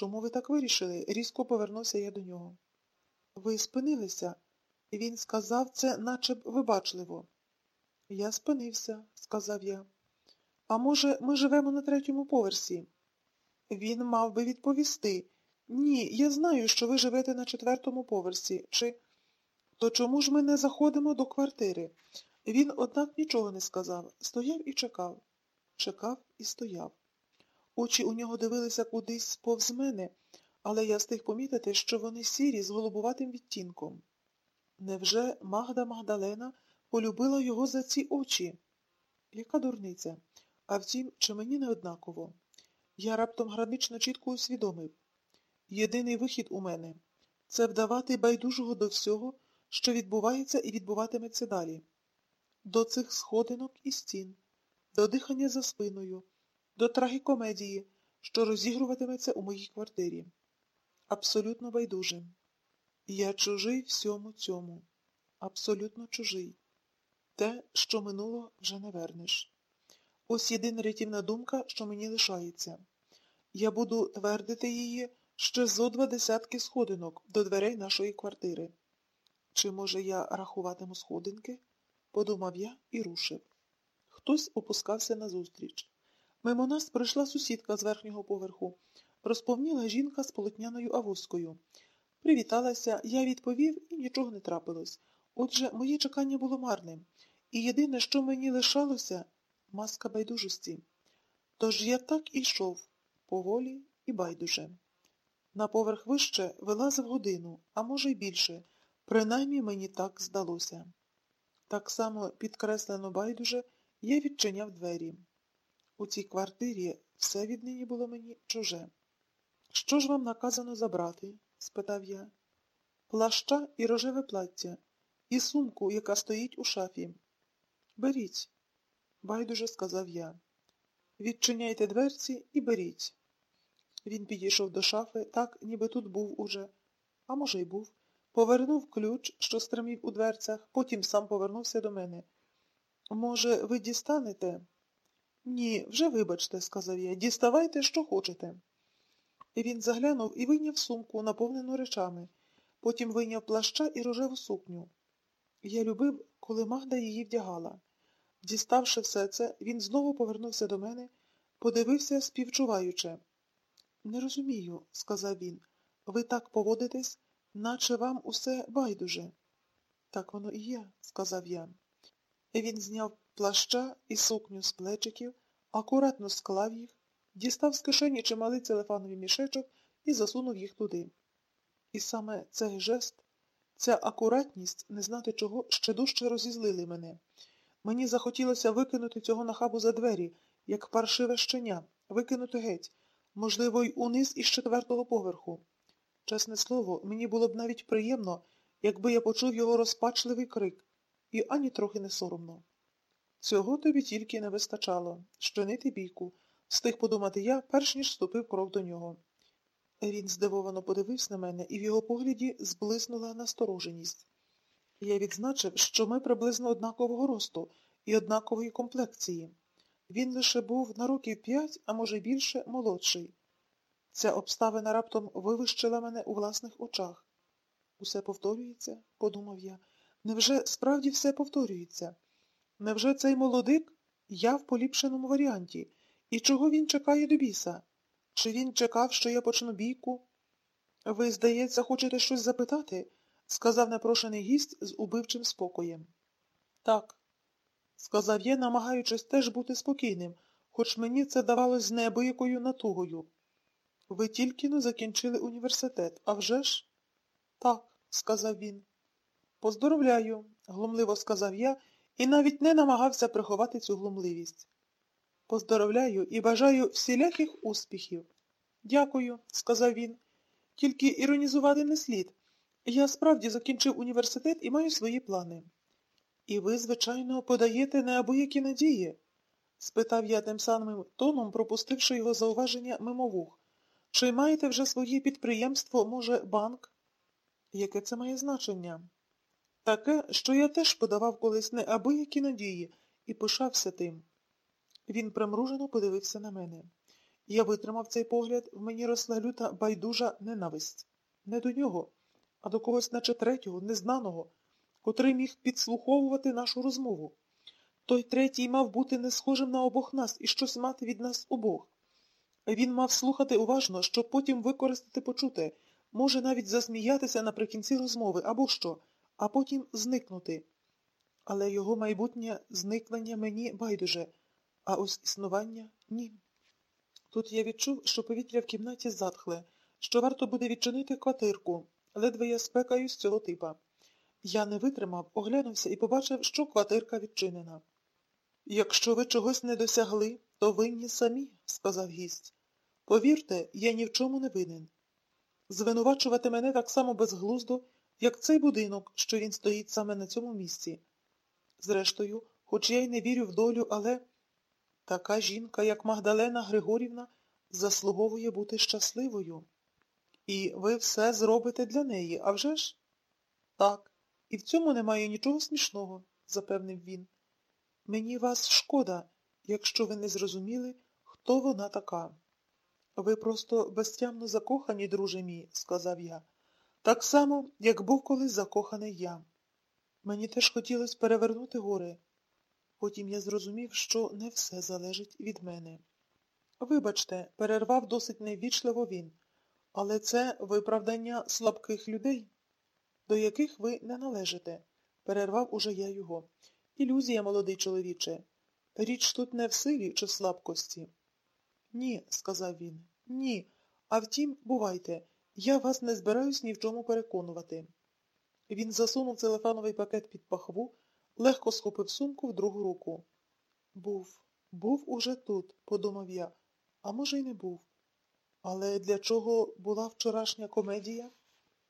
Чому ви так вирішили? різко повернувся я до нього. Ви спинилися, він сказав це наче б вибачливо. Я спинився, сказав я. А може, ми живемо на третьому поверсі? Він мав би відповісти. Ні, я знаю, що ви живете на четвертому поверсі. Чи то чому ж ми не заходимо до квартири? Він, однак, нічого не сказав, стояв і чекав. Чекав і стояв. Очі у нього дивилися кудись повз мене, але я встиг помітити, що вони сірі з голубуватим відтінком. Невже Магда Магдалена полюбила його за ці очі? Яка дурниця? А втім, чи мені не однаково? Я раптом гранично чітко усвідомив. Єдиний вихід у мене це вдавати байдужого до всього, що відбувається і відбуватиметься далі. До цих сходинок і стін, до дихання за спиною, до трагікомедії, що розігруватиметься у моїй квартирі. Абсолютно байдужим. Я чужий всьому цьому, абсолютно чужий. Те, що минуло, вже не вернеш. Ось єдина рятівна думка, що мені лишається. Я буду твердити її ще зо два десятки сходинок до дверей нашої квартири. Чи, може, я рахуватиму сходинки? подумав я і рушив. Хтось опускався назустріч. Мимо нас прийшла сусідка з верхнього поверху. Розповніла жінка з полотняною авоською. Привіталася, я відповів, і нічого не трапилось. Отже, моє чекання було марним. І єдине, що мені лишалося маска байдужості. Тож я так і йшов, поволі і байдуже. На поверх вище вилазив годину, а може й більше, принаймні мені так здалося. Так само підкреслено байдуже я відчиняв двері. У цій квартирі все віднині було мені чуже. Що ж вам наказано забрати? спитав я. Плаща і рожеве плаття, і сумку, яка стоїть у шафі. Беріть, байдуже сказав я. Відчиняйте дверці і беріть. Він підійшов до шафи, так, ніби тут був уже, а може, й був, повернув ключ, що стримів у дверцях, потім сам повернувся до мене. Може, ви дістанете? Ні, вже вибачте, сказав я, діставайте, що хочете. І Він заглянув і вийняв сумку, наповнену речами, потім вийняв плаща і рожеву сукню. Я любив, коли Магда її вдягала. Діставши все це, він знову повернувся до мене, подивився, співчуваючи. Не розумію, сказав він. Ви так поводитесь, наче вам усе байдуже. Так воно і є, сказав я. Він зняв плаща і сукню з плечиків, акуратно склав їх, дістав з кишені чималий целефановий мішечок і засунув їх туди. І саме цей жест, ця акуратність, не знати чого, ще дужче розізлили мене. Мені захотілося викинути цього нахабу за двері, як паршиве щеня, викинути геть, можливо, й униз із четвертого поверху. Чесне слово, мені було б навіть приємно, якби я почув його розпачливий крик, і ані трохи не соромно. Цього тобі тільки не вистачало, щинити бійку, встиг подумати я, перш ніж ступив крок до нього. Він здивовано подивився на мене, і в його погляді зблиснула настороженість. Я відзначив, що ми приблизно однакового росту і однакової комплекції. Він лише був на років п'ять, а може більше, молодший. Ця обставина раптом вивищила мене у власних очах. Усе повторюється, подумав я. Невже справді все повторюється? Невже цей молодик я в поліпшеному варіанті? І чого він чекає до біса? Чи він чекав, що я почну бійку? Ви, здається, хочете щось запитати? сказав непрошений гість з убивчим спокоєм. Так, сказав я, намагаючись теж бути спокійним, хоч мені це давалось з неабиякою натугою. Ви тільки но закінчили університет, а вже ж? Так, сказав він. Поздоровляю, глумливо сказав я і навіть не намагався приховати цю глумливість. Поздоровляю і бажаю всіляких успіхів. Дякую, сказав він. Тільки іронізувати не слід. Я справді закінчив університет і маю свої плани. І ви, звичайно, подаєте неабиякі надії? спитав я тим самим тоном, пропустивши його зауваження мимовух. Чи маєте вже своє підприємство, може, банк? Яке це має значення? Таке, що я теж подавав колись неабиякі надії і пишався тим. Він примружено подивився на мене. Я витримав цей погляд, в мені росла люта байдужа ненависть. Не до нього, а до когось, наче третього, незнаного, котрий міг підслуховувати нашу розмову. Той третій мав бути не схожим на обох нас і щось мати від нас обох. Він мав слухати уважно, щоб потім використати почуте, може навіть засміятися наприкінці розмови або що, а потім зникнути. Але його майбутнє зникнення мені байдуже, а ось існування ні. Тут я відчув, що повітря в кімнаті затхле, що варто буде відчинити квартирку, ледве я спекаюсь цього типа. Я не витримав, оглянувся і побачив, що квартирка відчинена. Якщо ви чогось не досягли, то винні самі, сказав гість. Повірте, я ні в чому не винен. Звинувачувати мене так само безглуздо, як цей будинок, що він стоїть саме на цьому місці. Зрештою, хоч я й не вірю в долю, але така жінка, як Магдалена Григорівна, заслуговує бути щасливою. І ви все зробите для неї, а вже ж? Так, і в цьому немає нічого смішного, запевнив він. Мені вас шкода, якщо ви не зрозуміли, хто вона така. Ви просто безтямно закохані, друже мій, сказав я, так само, як був колись закоханий я. Мені теж хотілося перевернути гори. Потім я зрозумів, що не все залежить від мене. Вибачте, перервав досить неввічливо він, але це виправдання слабких людей, до яких ви не належите, перервав уже я його. Ілюзія, молодий чоловіче. Річ тут не в силі чи в слабкості. Ні, сказав він. Ні. А втім, бувайте, я вас не збираюсь ні в чому переконувати. Він засунув телефоновий пакет під пахву, легко схопив сумку в другу руку. Був, був уже тут, подумав я, а може, й не був. Але для чого була вчорашня комедія?